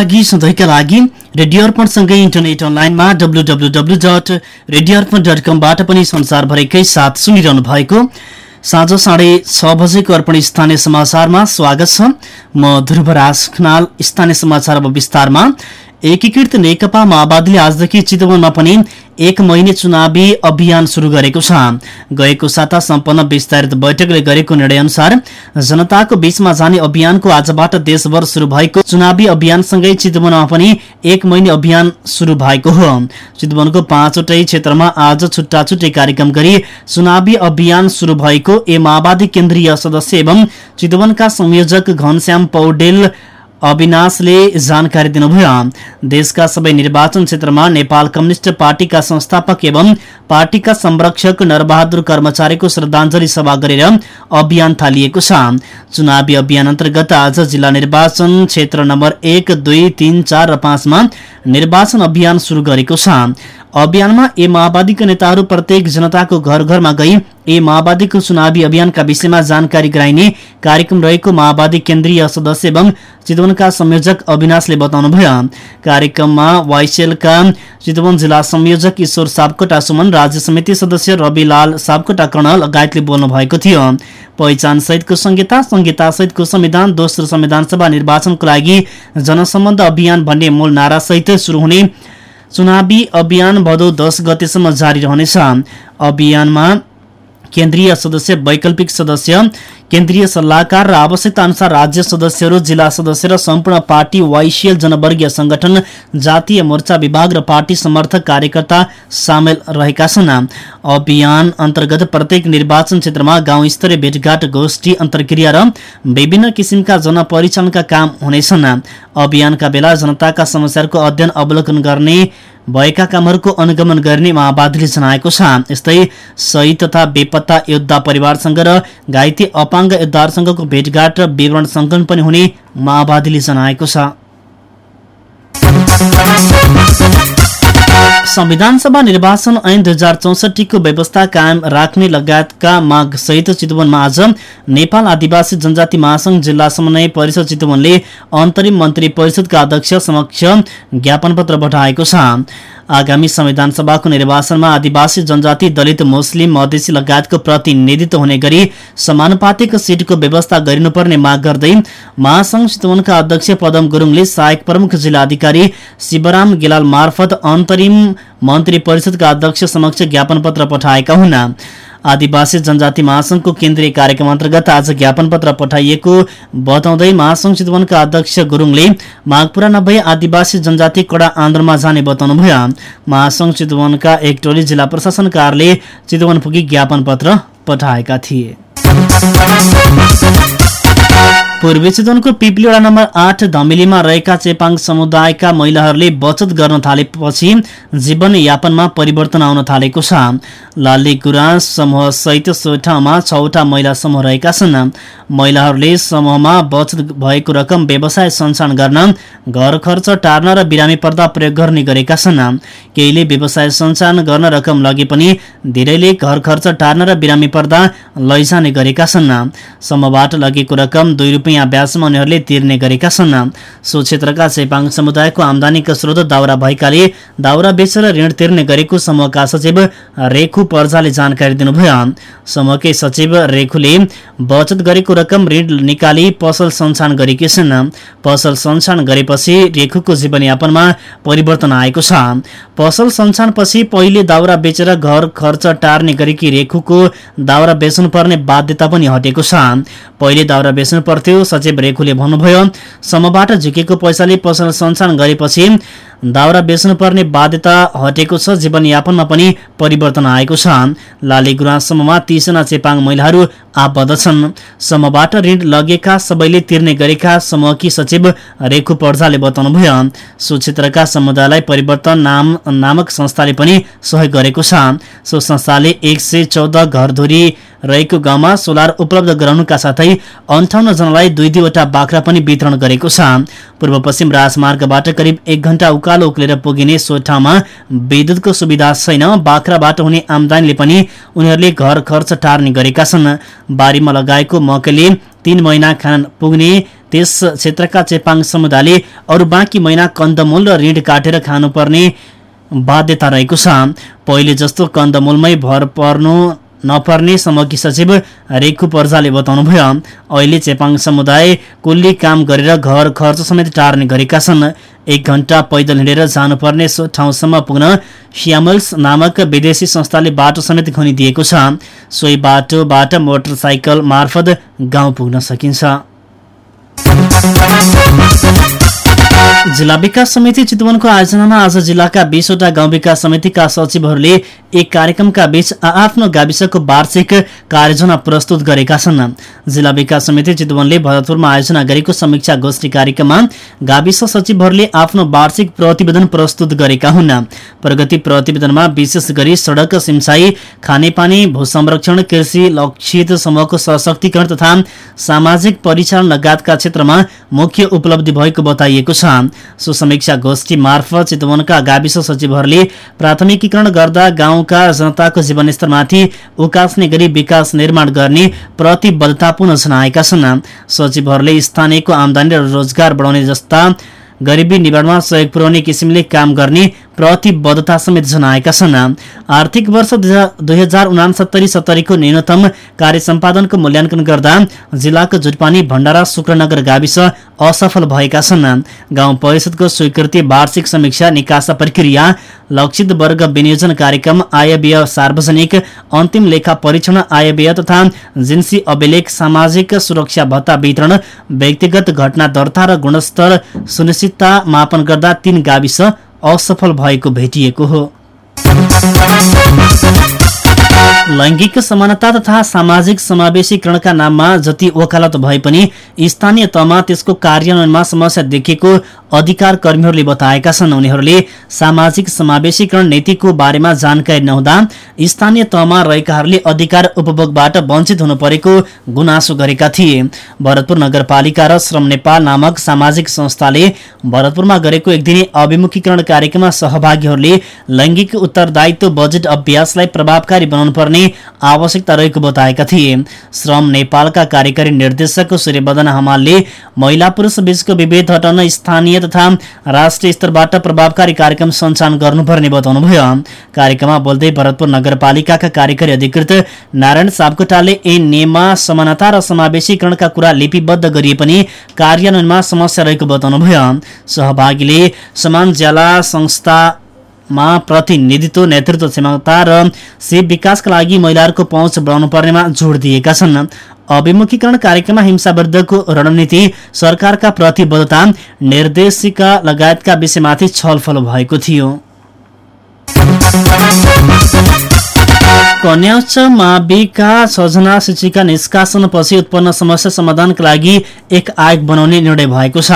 लागि सधैँका लागि रेडियो अर्पणसँगै इन्टरनेट अनलाइनमा W W W dot radio Arpan dot कमबाट पनि संसारभरिकै साथ सुनिरहनु भएको साँझ साढे छ बजेको अर्पण स्थानीय समाचारमा स्वागत छ। म ध्रुवराज खनाल स्थानीय समाचार अब विस्तारमा। एकीकृत नेकपा माओवादीले आजदेखि चितवनमा पनि एक महिने चुनावी अभियान शुरू गरेको छ। गएको साता सम्पन्न विस्तारित बैठकले गरेको निर्णय अनुसार जनताको बीचमा जाने अभियानको आजबाट देशभर शुरू भएको चुनावी अभियानसँगै चितवनमा पनि एक महिने अभियान शुरू भएको हो। चितवनको पाँचवटै क्षेत्रमा आज छुट्टा छुट्टै कार्यक्रम गरी चुनावी अभियान शुरू भएको ए माओवादी केन्द्रीय सदस्य एवं चितवनका संयोजक घनश्याम पौडेल अविनाशले जानकारी दिनुभयो देशका सबै निर्वाचन क्षेत्रमा नेपाल कम्युनिष्ट पार्टीका संस्थापक एवं पार्टीका संरक्षक नरबहादुर कर्मचारीको श्रद्धाञ्जली सभा गरेर अभियान थालिएको छ। चुनावी अभियान अन्तर्गत आज जिल्ला निर्वाचन क्षेत्र नम्बर एक दुई तीन चार र पाँचमा निर्वाचन अभियान शुरू गरेको छ। अभियानमा ए माओवादीका नेताहरू प्रत्येक जनताको घर घरमा गई। ए माओवादीको चुनावी अभियानका विषयमा जानकारी गराइने कार्यक्रम रहेको माओवादी केन्द्रीय सदस्य एवं चितवनका संयोजक अविनाशले बताउनुभयो। कार्यक्रममा वाइसेलका चितवन जिल्ला संयोजक ईश्वर सापकोटा सुमन राज्य समिति सदस्य रविलाल सापकोटा कर्ण लगायतले बोल्नु भएको थियो। पहिचान सहितको संहिता संहिता सहितको संविधान दोस्रो संविधान सभा निर्वाचनको लागि जनसम्बन्ध अभियान भन्ने मूल नारा सहित शुरू हुने चुनावी अभियान भदौ दस गतेसम्म जारी रहनेछ। अभियानमा केन्द्रीय सदस्य वैकल्पिक सदस्य केन्द्रीय सल्लाहकार र आवश्यकता अनुसार राज्य सदस्यहरू जिल्ला सदस्य र सम्पूर्ण पार्टी वाइसिएल जनवर्गीय संगठन जातीय मोर्चा विभाग र पार्टी समर्थक कार्यकर्ता सामेल रहेका छन्। अभियान अन्तर्गत प्रत्येक निर्वाचन क्षेत्रमा गाउँ स्तरीय भेटघाट गोष्ठी अन्तर्क्रिया र विभिन्न किसिमका जनपरिचालनका काम हुनेछन्। अभियानका बेला जनताका समस्याहरूको अध्ययन अवलोकन गर्ने भएका कामहरूको अनुगमन गर्ने माओवादीले जनाएको छ। यस्तै शहीद तथा बेपत्ता योद्धा परिवारसँग र घाइते अपाङ्ग योद्धाहरूसँगको भेटघाट र विवरण सङ्कलन पनि हुने माओवादीले जनाएको छ। संविधान सभा निर्वाचन ऐन दुई हजार चौसठीको व्यवस्था कायम राख्ने लगायतका माग सहित चितवनमा आज नेपाल आदिवासी जनजाति महासंघ जिल्ला समन्वय परिषद चितवनले अन्तरिम मन्त्री परिषदका अध्यक्ष समक्ष ज्ञापन पत्र पठाएको छ। आगामी संविधान सभाको निर्वाचनमा आदिवासी जनजाति दलित मुस्लिम मधेसी लगायतको प्रतिनिधित्व हुने गरी समानुपातिक सिटको व्यवस्था गरिनुपर्ने माग गर्दै महासंघ चितवनका अध्यक्ष पदम गुरुङले सहायक प्रमुख जिल्ला अधिकारी शिवराम गेलाल मार्फत अन्तरिम मन्त्री परिषदका अध्यक्ष समक्ष ज्ञापन पत्र पठाएका हुन्। आदिवासी जनजाति महासंघको केन्द्रीय कार्यक्रम अन्तर्गत आज ज्ञापन पत्र पठाइएको बताउँदै महासंघ चितवनका अध्यक्ष गुरुङले माग पूरा नभए आदिवासी जनजाति कडा आन्दोलनमा जाने बताउनुभयो। महासंघ चितवनका एक टोली जिल्ला प्रशासन कार्यालय चितवन पुगी ज्ञापन पत्र पठाएका थिए। पूर्वी चितवनको पिपलीवडा नम्बर आठ धमिलीमा रहेका चेपाङ समुदायका महिलाहरूले बचत गर्न थालेपछि जीवनयापनमा परिवर्तन आउन थालेको छ। लाली गुराँस समूह सहित सो ठाउँमा छवटा महिला समूह रहेका छन्। महिलाहरूले समूहमा बचत भएको रकम व्यवसाय सञ्चालन गर्न घर खर्च टार्न र बिरामी पर्दा प्रयोग गर्ने गरेका छन्। केहीले व्यवसाय सञ्चालन गर्न रकम लगे पनि धेरैले घर खर्च टार्न र बिरामी पर्दा लैजाने गरेका छन्। समूहबाट लगेको रकम दुई रुपियाँ ब्याजमा उनीहरूले तिर्ने गरेका छन्। सो क्षेत्रका चेपाङ समुदायको आमदानीको स्रोत दाउरा भएकाले दाउरा बेचेर ऋण तिर्ने गरेको समूहका सचिव रेखु पर्जाले जानकारी दिनुभयो। समूहकै सचिव रेखुले बचत गरेको रकम ऋण निकाली पसल सञ्चालन गरेकी छन्। पसल सञ्चालन गरेपछि रेखुको जीवनयापनमा परिवर्तन आएको छ। पसल सञ्चालनपछि पहिले दाउरा बेचेर घर खर्च टार्ने गरेकी रेखुको दाउरा बेच्नुपर्ने बाध्यता पनि हटेको छ। पहिले दाउरा बेच्नु पर्थ्यो सचिव रेखुले भन्नुभयो समूहबाट झुकेको पैसाले पसल सञ्चालन गरेपछि दाउरा बेच्नुपर्ने बाध्यता हटेको छ जीवनयापनमा पनि परिवर्तन आएको छ। लाली गुराँस समूहमा तीसजना चेपाङ महिलाहरू आबद्ध छन्। समूहबाट ऋण लगेका सबैले तिर्ने गरेका समूहकी सचिव रेखु पर्जाले बताउनुभयो सो क्षेत्रका समुदायलाई परिवर्तन नाम नामक संस्थाले पनि सहयोग गरेको छ। सो संस्थाले एक सय चौध घरधुरी रहेको गाउँमा सोलर उपलब्ध गराउनुका साथै अन्ठाउन्न जनालाई दुई दुईवटा बाख्रा पनि वितरण गरेको छ। पूर्व पश्चिम राजमार्गबाट करिब एक घण्टा उकालो उक्लेर पुगिने सो ठाउँमा विद्युतको सुविधा छैन। बाख्राबाट हुने आमदानीले पनि उनीहरूले घर खर्च टार्ने गरेका छन्। बारीमा लगाएको मकैले तीन महिना खान पुग्ने त्यस क्षेत्रका चेपाङ समुदायले अरू बाँकी महिना कन्दमूल र ऋण काटेर खानुपर्ने बाध्यता रहेको छ। पहिले जस्तो कन्दमूलमै भर पर्नु नपर्ने समकी सचिव रेखु पर्जाले बताउनुभयो अहिले चेपाङ समुदाय कुल्ली काम गरेर घर खर्च समेत टार्ने गरेका छन्। एक घण्टा पैदल हिँडेर जानुपर्ने ठाउँसम्म पुग्न सियामल्स नामक विदेशी संस्थाले बाटो समेत खनिदिएको छ। सोही बाटोबाट मोटरसाइकल मार्फत गाउँ पुग्न सकिन्छ। जिल्ला विकास समिति चितवनको आयोजनामा आज जिल्लाका बीसवटा गाउँ विकास समितिका सचिवहरूले एक कार्यक्रमका बीच आफ्नो गाविसको वार्षिक कार्ययोजना प्रस्तुत गरेका छन्। जिल्ला विकास समिति चितवनले भरतपुरमा आयोजना गरेको समीक्षा गोष्ठी कार्यक्रममा गाविस सचिवहरूले आफ्नो वार्षिक प्रतिवेदन प्रस्तुत गरेका हुन्। प्रगति प्रतिवेदनमा विशेष गरी सड़क सिमसाई खानेपानी भू संरक्षण कृषि लक्षित समूहको सशक्तिकरण तथा सामाजिक परिचालन लगायतका क्षेत्रमा मुख्य उपलब्धि भएको बताइएको छ। सो समीक्षा गोष्ठी मार्फत चितवनका गाविस सचिवहरूले प्राथमिकीकरण गर्दा गाउँका जनताको जीवनस्तरमाथि उकास्ने गरी विकास निर्माण गर्ने प्रतिबद्धतापूर्ण जनाएका छन्। सचिवहरूले स्थानीयको आमदानी र रोजगार बढाउने जस्ता गरिबी निवारणमा सहयोग पुर्याउने किसिमले काम गर्ने प्रतिबद्धता समेत जनाएका छन्। आर्थिक वर्ष दुई हजार उनासत्तरी सत्तरीको न्यूनतम कार्य सम्पादनको मूल्याङ्कन गर्दा जिल्लाको जुटपानी भण्डारा शुक्रनगर गाविस असफल भएका छन्। गाउँ परिषदको स्वीकृति वार्षिक समीक्षा निकासा प्रक्रिया लक्षित वर्ग विनियोजन कार्यक्रम आय सार्वजनिक अन्तिम लेखा परीक्षण आय व्यय तथा जिन्सी अभिलेख सामाजिक सुरक्षा भत्ता वितरण व्यक्तिगत घटना दर्ता र गुणस्तर सुनिश्चितता मापन गर्दा तीन गाविस असफल भएको भेटिएको हो। लैङ्गिक समानता तथा सामाजिक समावेशीकरणका नाममा जति वकालत भए पनि स्थानीय तहमा त्यसको कार्यान्वयनमा समस्या देखिएको अधिकार कर्मीहरूले बताएका छन्। उनीहरूले सामाजिक समावेशीकरण नीतिको बारेमा जानकारी नहुँदा स्थानीय तहमा रहेकाहरूले अधिकार उपभोगबाट वञ्चित हुनु परेको गुनासो गरेका थिए। भरतपुर नगरपालिका र श्रम नेपाल नामक सामाजिक संस्थाले भरतपुरमा गरेको एक दिने अभिमुखीकरण कार्यक्रममा सहभागीहरूले लैङ्गिक उत्तरदायित्व बजेट अभ्यासलाई प्रभावकारी बनाउनु पर्ने आवश्यकता रहेको बताएका थिए। श्रम नेपालका कार्यकारी निर्देशक सूर्यवर्धन हमालले महिला पुरुष बीचको विभेद हटाउन स्थानीय तथा राष्ट्रिय स्तरबाट प्रभावकारी कार्यक्रम सञ्चालन गर्नुपर्ने बताउनुभयो। कार्यक्रममा बोल्दै भरतपुर नगरपालिकाका कार्यकारी अधिकृत नारायण सापकोटाले ए नेमा समानता र समावेशीकरणका कुरा लिपिबद्ध गरिए पनि कार्यान्वयनमा समस्या रहेको बताउनुभयो। सहभागीले समान ज्याला संस्था मा प्रतिनिधित्व नेतृत्व क्षमता र सेव विकासका लागि महिलाहरूको पहुँच बढाउनु पर्नेमा जोड दिएका छन्। अभिमुखीकरण कार्यक्रममा हिंसा विरुद्धको रणनीति सरकारका प्रतिबद्धता निर्देशिका लगायतका विषयमाथि छलफल भएको थियो। कन्या उच्च माविका छजना शिक्षिका निष्कासनपछि उत्पन्न समस्या समाधानका लागि एक आयोग बनाउने निर्णय भएको छ।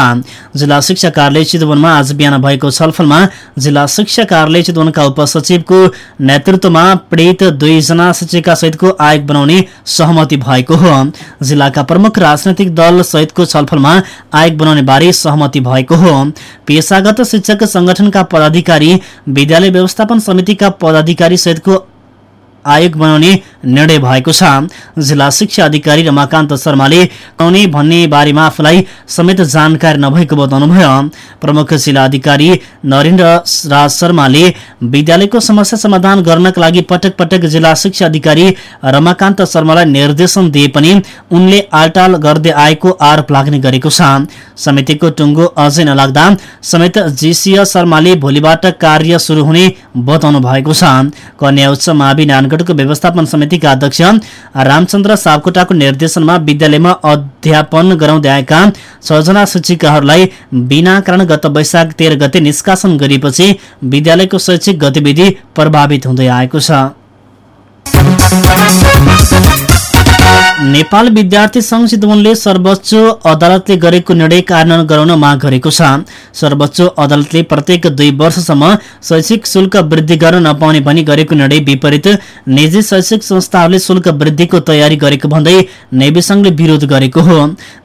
जिल्ला शिक्षा कार्यालय चितवनमा आज बिहान भएको छलफलमा जिल्ला शिक्षा कार्यालय चितवनका उपसचिवको नेतृत्वमा पीडित दुईजना शिक्षिका सहितको आयोग बनाउने सहमति भएको हो। जिल्लाका प्रमुख राजनैतिक दल सहितको छलफलमा आयोग बनाउने बारे सहमति भएको हो। पेसागत शिक्षक संगठनका पदाधिकारी विद्यालय व्यवस्थापन समितिका पदाधिकारी सहितको आयोग बनाउने निर्णय भएको छ। जिल्ला शिक्षा अधिकारी रमाकान्त शर्माले आउने भन्ने बारेमा आफूलाई समेत जानकारी नभएको बताउनुभयो। प्रमुख जिल्ला अधिकारी नरेन्द्र राज शर्माले विद्यालयको समस्या समाधान गर्नका लागि पटक पटक जिल्ला शिक्षा अधिकारी रमाकान्त शर्मालाई निर्देशन दिए पनि उनले आलटाल गर्दै आएको आरोप लाग्ने गरेको छ। समितिको टुङ्गो अझै नलाग्दा समेत जीसीय शर्माले भोलिबाट कार्य सुरु हुने बताउनु भएको छ। कन्या उच्च मावि नानगढको व्यवस्थापन समितिका अध्यक्ष रामचन्द्र सापकोटाको निर्देशनमा विद्यालयमा अध्यापन गराउँदै आएका छजना शिक्षिकाहरूलाई बिना कारण गत वैशाख तेह्र गते निष्कासन गरिएपछि विद्यालयको शैक्षिक गतिविधि प्रभावित हुँदै आएको छ। नेपाल विद्यार्थी संघ चितवनले सर्वोच्च अदालतले गरेको निर्णय कार्यान्वयन गराउन माग गरेको छ। सर्वोच्च अदालतले प्रत्येक दुई वर्षसम्म शैक्षिक शुल्क वृद्धि गर्न नपाउने भनी गरेको निर्णय विपरीत निजी शैक्षिक संस्थाहरूले शुल्क वृद्धिको तयारी गरेको भन्दै नेवी संघले विरोध गरेको हो।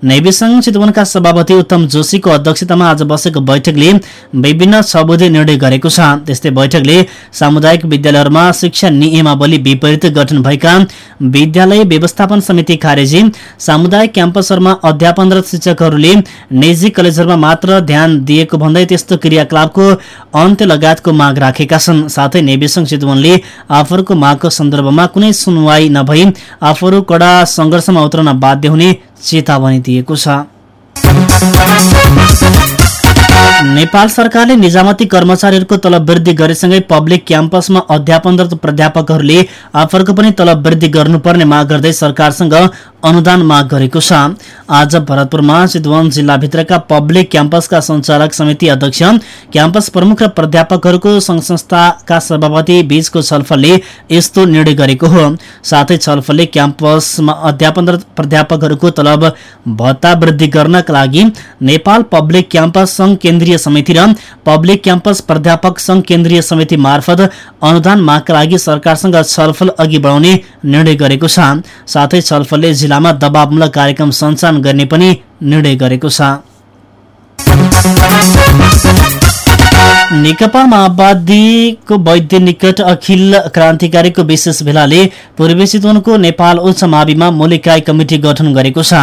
नेवी संघ चितवनका सभापति उत्तम जोशीको अध्यक्षतामा आज बसेको बैठकले विभिन्न छबुधे निर्णय गरेको छ। त्यस्तै बैठकले सामुदायिक विद्यालयहरूमा शिक्षा नियमावली विपरीत गठन भएका विद्यालय व्यवस्थापन समिति समिति खारेजी सामुदायिक क्याम्पसहरूमा अध्यापनरत शिक्षकहरूले निजी कलेजहरूमा मात्र ध्यान दिएको भन्दै त्यस्तो क्रियाकलापको अन्त्य लगायतको माग राखेका छन्। साथै नेविसंघ चितवनले आफूहरूको मागको सन्दर्भमा कुनै सुनवाई नभई आफूहरू कडा संघर्षमा उत्रन बाध्य हुने चेतावनी दिएको छ। नेपाल सरकारले निजामती कर्मचारीहरूको तलब वृद्धि गरेसँगै पब्लिक क्याम्पसमा अध्यापनरत प्राध्यापकहरूले आफूहरूको पनि तलब वृद्धि गर्नुपर्ने माग गर्दै सरकारसँग अनुदान माग गरेको छ। आज भरतपुरमा चितवन जिल्लाभित्रका पब्लिक क्याम्पसका सञ्चालक समिति अध्यक्ष क्याम्पस प्रमुख र प्राध्यापकहरूको संघ संस्थाका सभापति बीचको छलफलले यस्तो निर्णय गरेको हो। साथै छलफलले क्याम्पसमा अध्यापनरत प्राध्यापकहरूको तलब भत्ता वृद्धि गर्नका लागि नेपाल पब्लिक क्याम्पस संघ केन्द्रीय समिति र पब्लिक क्याम्पस प्राध्यापक संघ केन्द्रीय समिति मार्फत अनुदान मागका लागि सरकारसँग छलफल अघि बढाउने निर्णय गरेको छ। साथै छलफलले जिल्लामा दबावमूलक कार्यक्रम सञ्चालन गर्ने पनि निर्णय गरेको छ। नेकपा माओवादीको वैद्य निकट अखिल क्रान्तिकारीको विशेष भेलाले पूर्वी चितवनको नेपाल उच्च माविमा मूल इकाइ कमिटी गठन गरेको छ।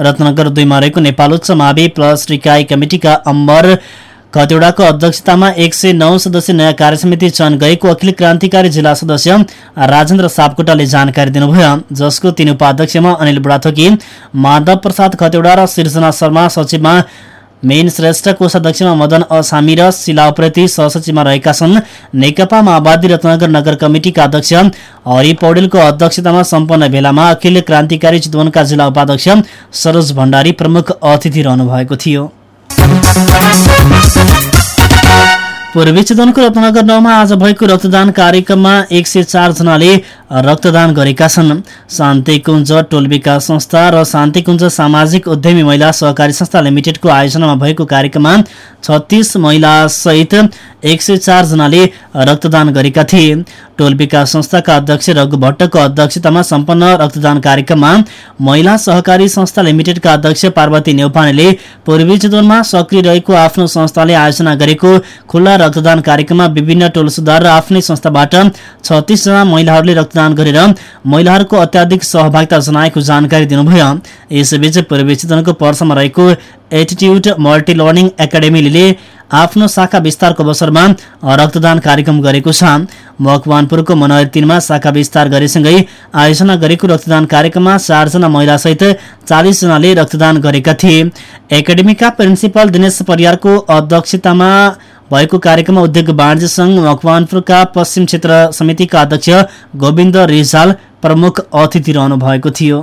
रत्नगर दुईमा रहेको नेपाल उच्च मावि प्लस इकाइ कमिटिका अम्बर खतेडाको अध्यक्षतामा एक सय नौ सदस्य नयाँ कार्यसमिति चयन गरेको अखिल क्रान्तिकारी जिल्ला सदस्य राजेन्द्र सापकोटाले जानकारी दिनुभयो। जसको तीन उपाध्यक्षमा अनिल बुढाथोकी माधव प्रसाद खतेडा र सिर्जना शर्मा सचिवमा मेन श्रेष्ठ कोषाध्यक्षमा मदन असामी र शिलाप्रति सहसचिवमा रहेका छन्। नेकपा माओवादी रत्नगर नगर कमिटिका अध्यक्ष हरि पौडेलको अध्यक्षतामा सम्पन्न भेलामा अखिल क्रान्तिकारी चितवनका जिल्ला उपाध्यक्ष सरोज भण्डारी प्रमुख अतिथि रहनु भएको थियो। पूर्वी चितवनको रत्नगर नौमा आज भएको रक्तदान कार्यक्रममा एक सय चारजनाले रक्तदान गरेका छन्। शान्तिकुञ्ज टोल विकास संस्था र शान्तिकुञ्ज सामाजिक उद्यमी महिला सहकारी संस्था लिमिटेडको आयोजनामा भएको कार्यक्रममा छत्तिस महिलासहित एक सय चारजनाले रक्तदान गरेका थिए। टोल विकास संस्थाका अध्यक्ष रघु भट्टको अध्यक्षतामा सम्पन्न रक्तदान कार्यक्रममा महिला सहकारी संस्था लिमिटेडका अध्यक्ष पार्वती नेौपानेले पूर्वी चितवनमा सक्रिय रहेको आफ्नो संस्थाले आयोजना गरेको खुल्ला रक्तदान कार्यक्रममा विभिन्न टोल सुधार र आफ्नै संस्थाबाट छत्तीसजना महिलाहरूले रक्तदान गरेर महिलाहरूको अत्याधिक सहभागिता जनाएको जानकारी दिनुभयो। यसैबीच पूर्वी चितवनको पर्सामा रहेको एटिट्युड मल्टी लर्निङ एकाडेमीले आफ्नो शाखा विस्तारको अवसरमा रक्तदान कार्यक्रम गरेको छ। मकवानपुरको मनोहर तिनमा शाखा विस्तार गरेसँगै आयोजना गरेको रक्तदान कार्यक्रममा चारजना महिलासहित चालिसजनाले रक्तदान गरेका थिए। एकाडेमीका प्रिन्सिपल दिनेश परियारको अध्यक्षतामा भएको कार्यक्रममा उद्योग वाणिज्य संघ मकवानपुरका पश्चिम क्षेत्र समितिका अध्यक्ष गोविन्द रिजाल प्रमुख अतिथि रहनु भएको थियो।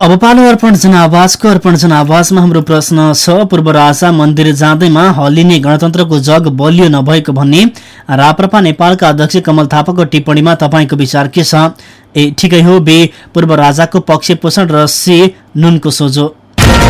अब पालो अर्पण जनावाजको अर्पण जनावाजमा हाम्रो प्रश्न छ। पूर्व राजा मन्दिर जाँदैमा हल्लिने गणतन्त्रको जग बलियो नभएको भन्ने। राप्रपा नेपालका अध्यक्ष कमल थापाको टिप्पणीमा तपाईँको विचार के छ? ए ठिकै हो बे। पूर्व राजाको पक्ष पोषण र से नुनको सोझो।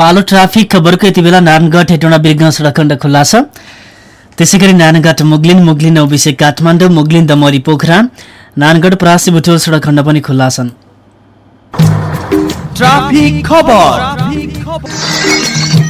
पालो ट्राफिक खबरको यति बेला नारायणगढ हेटौँडा बिर्ग सडक खण्ड खुल्ला छ। त्यसै गरी नारायणगढ मुगलिन मुगलिन औविसे काठमाडौँ मुगलिन दमरी पोखरा नारायणगढ परासी बुटोल सडक खण्ड पनि खुल्ला छन्।